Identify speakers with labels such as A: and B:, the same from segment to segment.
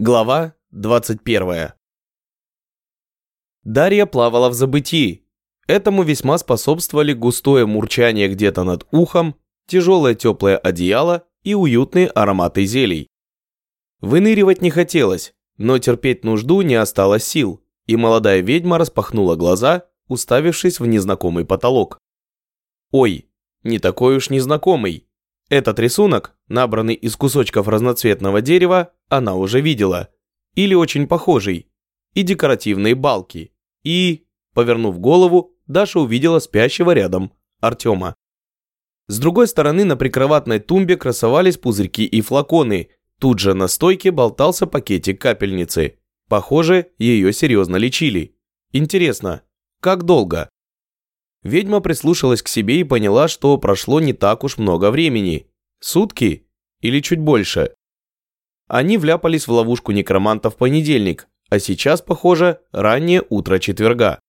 A: Глава 21. Дарья плавала в забытии. Этому весьма способствовали густое мурчание где-то над ухом, тяжелое теплое одеяло и уютные ароматы зелий. Выныривать не хотелось, но терпеть нужду не осталось сил, и молодая ведьма распахнула глаза, уставившись в незнакомый потолок. Ой, не такой уж незнакомый. Этот рисунок, набранный из кусочков разноцветного дерева, она уже видела. Или очень похожий. И декоративные балки. И, повернув голову, Даша увидела спящего рядом Артема. С другой стороны на прикроватной тумбе красовались пузырьки и флаконы. Тут же на стойке болтался пакетик капельницы. Похоже, ее серьезно лечили. Интересно, как долго? Ведьма прислушалась к себе и поняла, что прошло не так уж много времени. Сутки? Или чуть больше? Они вляпались в ловушку некроманта в понедельник, а сейчас, похоже, раннее утро четверга.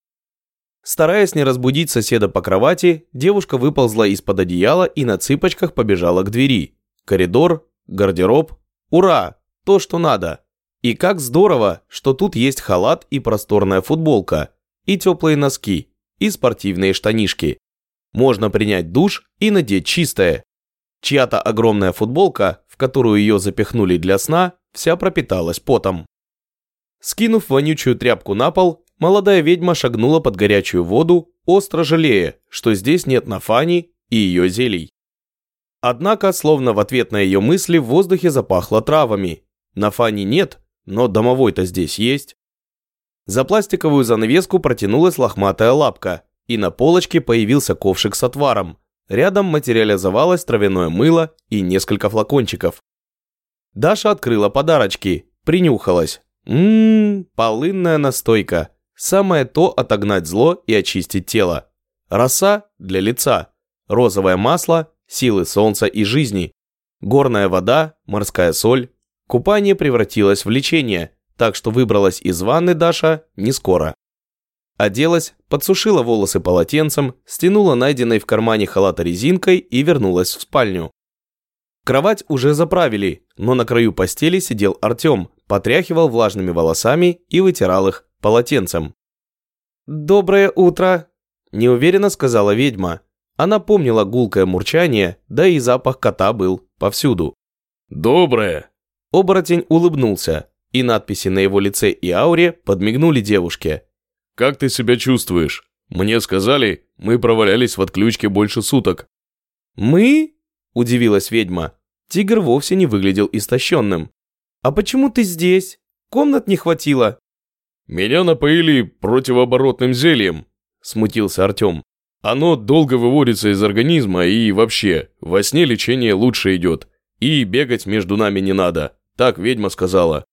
A: Стараясь не разбудить соседа по кровати, девушка выползла из-под одеяла и на цыпочках побежала к двери. Коридор, гардероб. Ура! То, что надо. И как здорово, что тут есть халат и просторная футболка, и теплые носки и спортивные штанишки. Можно принять душ и надеть чистое. Чья-то огромная футболка, в которую ее запихнули для сна, вся пропиталась потом. Скинув вонючую тряпку на пол, молодая ведьма шагнула под горячую воду, остро жалея, что здесь нет Нафани и ее зелий. Однако, словно в ответ на ее мысли, в воздухе запахло травами. Нафани нет, но домовой-то здесь есть. За пластиковую занавеску протянулась лохматая лапка, и на полочке появился ковшик с отваром. Рядом материализовалось травяное мыло и несколько флакончиков. Даша открыла подарочки, принюхалась. Ммм, полынная настойка. Самое то отогнать зло и очистить тело. Роса для лица. Розовое масло, силы солнца и жизни. Горная вода, морская соль. Купание превратилось в лечение – так что выбралась из ванны Даша не скоро. Оделась, подсушила волосы полотенцем, стянула найденной в кармане халата резинкой и вернулась в спальню. Кровать уже заправили, но на краю постели сидел Артем, потряхивал влажными волосами и вытирал их полотенцем. «Доброе утро!» – неуверенно сказала ведьма. Она помнила гулкое мурчание, да и запах кота был повсюду.
B: «Доброе!»
A: Оборотень улыбнулся и надписи на его лице и ауре подмигнули девушке.
B: «Как ты себя чувствуешь? Мне сказали, мы провалялись в отключке больше суток».
A: «Мы?» – удивилась ведьма. Тигр вовсе не выглядел истощенным. «А почему ты здесь? Комнат не хватило».
B: «Меня напоили противооборотным зельем», – смутился Артем. «Оно долго выводится из организма и вообще, во сне лечение лучше идет. И бегать между нами не надо. Так ведьма сказала».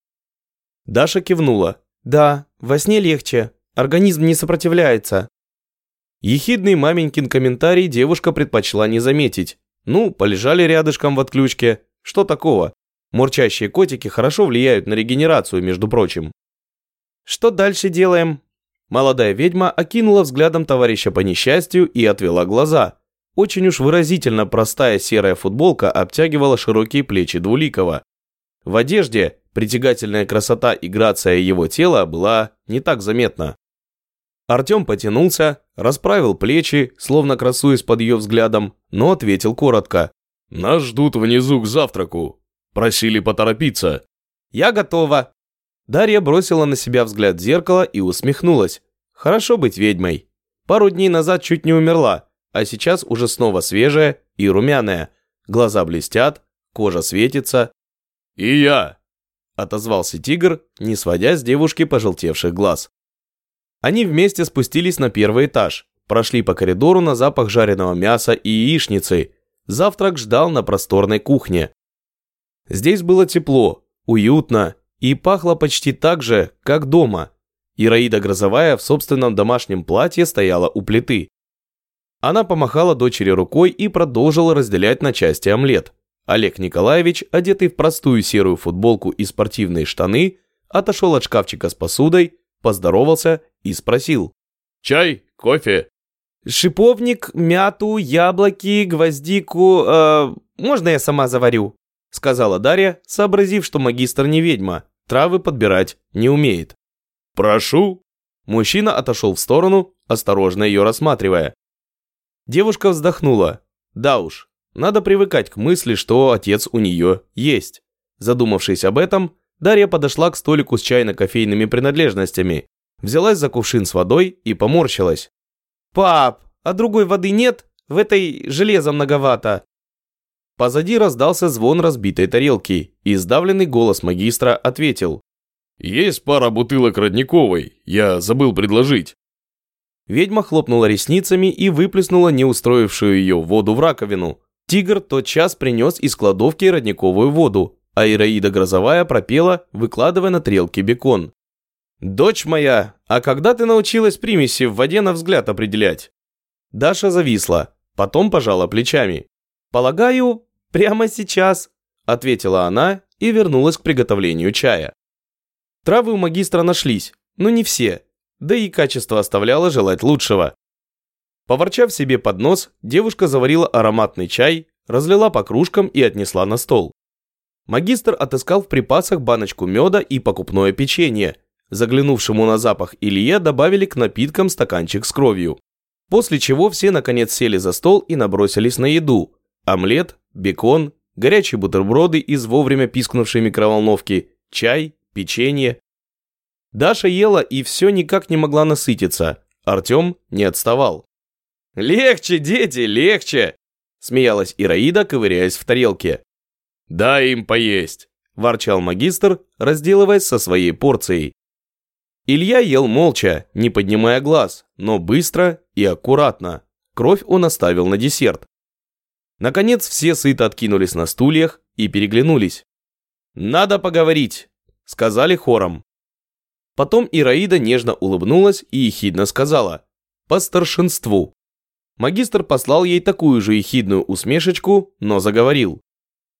A: Даша кивнула. «Да, во сне легче. Организм не сопротивляется». Ехидный маменькин комментарий девушка предпочла не заметить. Ну, полежали рядышком в отключке. Что такого? Мурчащие котики хорошо влияют на регенерацию, между прочим. «Что дальше делаем?» Молодая ведьма окинула взглядом товарища по несчастью и отвела глаза. Очень уж выразительно простая серая футболка обтягивала широкие плечи Двуликова. В одежде Притягательная красота и грация его тела была не так заметна. Артем потянулся, расправил плечи, словно красуясь под ее взглядом, но ответил коротко.
B: «Нас ждут внизу к завтраку. Просили поторопиться».
A: «Я готова». Дарья бросила на себя взгляд в зеркало и усмехнулась. «Хорошо быть ведьмой. Пару дней назад чуть не умерла, а сейчас уже снова свежая и румяная. Глаза блестят, кожа светится».
B: «И я»,
A: отозвался тигр, не сводя с девушки пожелтевших глаз. Они вместе спустились на первый этаж, прошли по коридору на запах жареного мяса и яичницы. Завтрак ждал на просторной кухне. Здесь было тепло, уютно и пахло почти так же, как дома. Ираида Грозовая в собственном домашнем платье стояла у плиты. Она помахала дочери рукой и продолжила разделять на части омлет. Олег Николаевич, одетый в простую серую футболку и спортивные штаны, отошел от шкафчика с посудой, поздоровался и спросил.
B: «Чай? Кофе?»
A: «Шиповник, мяту, яблоки, гвоздику... Э, можно я сама заварю?» Сказала Дарья, сообразив, что магистр не ведьма, травы подбирать не умеет.
B: «Прошу!»
A: Мужчина отошел в сторону, осторожно ее рассматривая. Девушка вздохнула. Да уж, надо привыкать к мысли, что отец у нее есть. Задумавшись об этом, Дарья подошла к столику с чайно-кофейными принадлежностями, взялась за кувшин с водой и поморщилась. «Пап, а другой воды нет? В этой железа многовато». Позади раздался звон разбитой тарелки, и сдавленный голос магистра ответил.
B: «Есть пара бутылок родниковой, я забыл предложить».
A: Ведьма хлопнула ресницами и выплеснула неустроившую ее воду в раковину. Тигр тотчас принес из кладовки родниковую воду, а Ираида Грозовая пропела, выкладывая на трелки бекон. «Дочь моя, а когда ты научилась примеси в воде на взгляд определять?» Даша зависла, потом пожала плечами. «Полагаю, прямо сейчас», – ответила она и вернулась к приготовлению чая. Травы у магистра нашлись, но не все, да и качество оставляло желать лучшего. Поворчав себе под нос, девушка заварила ароматный чай, разлила по кружкам и отнесла на стол. Магистр отыскал в припасах баночку меда и покупное печенье. Заглянувшему на запах Илье добавили к напиткам стаканчик с кровью. После чего все наконец сели за стол и набросились на еду. Омлет, бекон, горячие бутерброды из вовремя пискнувшей микроволновки, чай, печенье. Даша ела и все никак не могла насытиться. Артем не отставал. «Легче, дети, легче!» Смеялась Ираида, ковыряясь в тарелке.
B: «Дай им поесть!»
A: Ворчал магистр, разделываясь со своей порцией. Илья ел молча, не поднимая глаз, но быстро и аккуратно. Кровь он оставил на десерт. Наконец все сыто откинулись на стульях и переглянулись. «Надо поговорить», — сказали хором. Потом Ираида нежно улыбнулась и ехидно сказала «по старшинству». Магистр послал ей такую же ехидную усмешечку, но заговорил.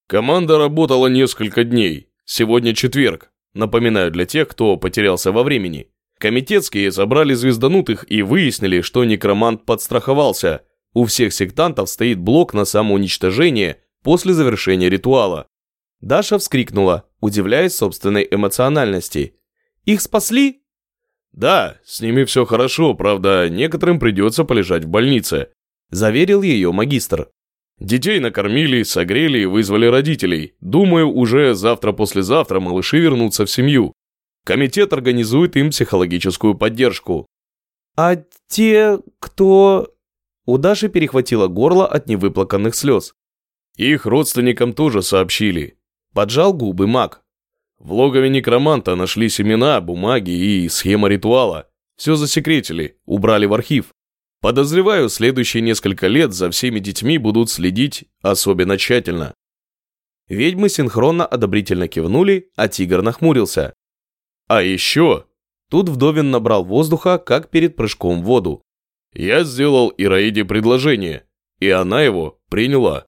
B: «Команда работала несколько дней. Сегодня четверг. Напоминаю для тех, кто потерялся во времени. Комитетские собрали звезданутых и выяснили, что некромант подстраховался. У всех сектантов стоит блок на самоуничтожение после завершения ритуала.
A: Даша вскрикнула, удивляясь собственной эмоциональности. «Их спасли?»
B: «Да, с ними все хорошо, правда, некоторым придется полежать в больнице»,
A: заверил ее магистр.
B: Детей накормили, согрели и вызвали родителей. Думаю, уже завтра-послезавтра малыши вернутся в семью. Комитет организует им психологическую поддержку.
A: А те, кто... У Даши перехватило горло от невыплаканных слез.
B: Их родственникам тоже сообщили.
A: Поджал губы маг.
B: В логове некроманта нашли семена, бумаги и схема ритуала. Все засекретили, убрали в архив. Подозреваю, следующие несколько лет за всеми детьми будут следить особенно тщательно.
A: Ведьмы синхронно одобрительно кивнули, а тигр нахмурился.
B: А еще...
A: Тут Вдовин набрал воздуха, как перед прыжком в воду.
B: Я сделал Ираиде предложение, и она его приняла.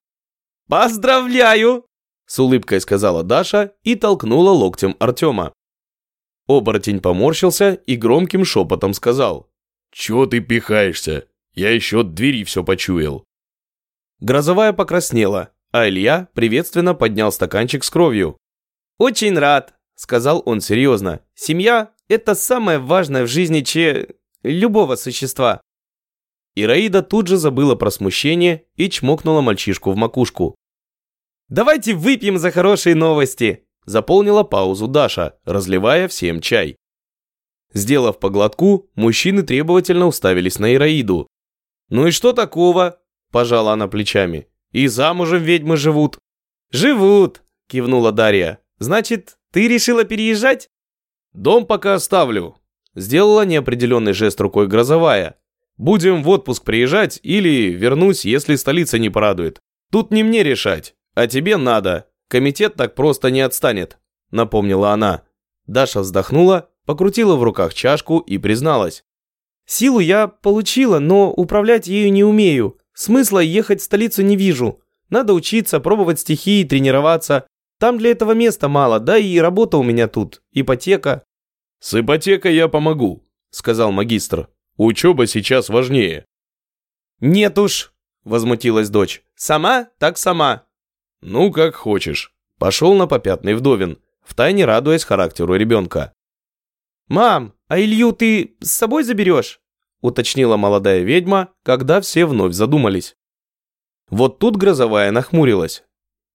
A: «Поздравляю!» С улыбкой сказала Даша и толкнула локтем Артема. Оборотень поморщился и громким шепотом сказал.
B: «Чего ты пихаешься? Я еще от двери все почуял».
A: Грозовая покраснела, а Илья приветственно поднял стаканчик с кровью. «Очень рад», — сказал он серьезно. «Семья — это самое важное в жизни че... любого существа». Ираида тут же забыла про смущение и чмокнула мальчишку в макушку. «Давайте выпьем за хорошие новости!» Заполнила паузу Даша, разливая всем чай. Сделав поглотку, мужчины требовательно уставились на Ираиду. «Ну и что такого?» – пожала она плечами. «И замужем ведьмы живут». «Живут!» – кивнула Дарья. «Значит, ты решила переезжать?» «Дом пока оставлю», – сделала неопределенный жест рукой Грозовая. «Будем в отпуск приезжать или вернусь, если столица не порадует. Тут не мне решать, а тебе надо. Комитет так просто не отстанет», – напомнила она. Даша вздохнула покрутила в руках чашку и призналась. «Силу я получила, но управлять ею не умею. Смысла ехать в столицу не вижу. Надо учиться, пробовать стихии, тренироваться. Там для этого места мало, да и работа у меня тут, ипотека».
B: «С ипотекой я помогу», — сказал магистр. «Учеба сейчас важнее».
A: «Нет уж», — возмутилась дочь. «Сама, так сама».
B: «Ну, как хочешь».
A: Пошел на попятный Вдовин. втайне радуясь характеру ребенка. «Мам, а Илью ты с собой заберешь?» уточнила молодая ведьма, когда все вновь задумались. Вот тут грозовая нахмурилась.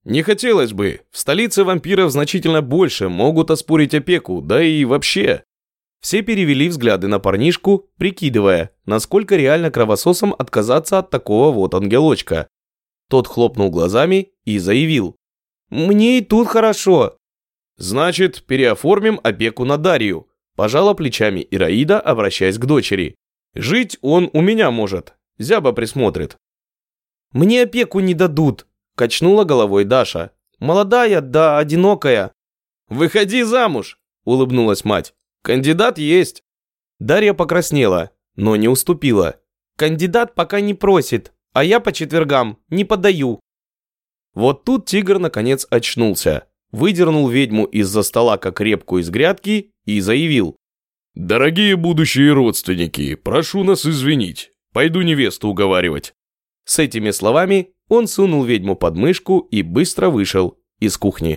A: Не хотелось бы, в столице вампиров значительно больше, могут оспорить опеку, да и вообще. Все перевели взгляды на парнишку, прикидывая, насколько реально кровососом отказаться от такого вот ангелочка. Тот хлопнул глазами и заявил. «Мне и тут хорошо». «Значит, переоформим опеку на Дарью», пожала плечами Ираида, обращаясь к дочери. «Жить он у меня может, зяба присмотрит». «Мне опеку не дадут», качнула головой Даша. «Молодая, да одинокая». «Выходи замуж», улыбнулась мать. «Кандидат есть». Дарья покраснела, но не уступила. «Кандидат пока не просит, а я по четвергам не подаю». Вот тут тигр наконец очнулся, выдернул ведьму из-за стола как репку из грядки и заявил.
B: «Дорогие будущие родственники, прошу нас извинить, пойду невесту уговаривать».
A: С этими словами он сунул ведьму под мышку и быстро вышел из кухни.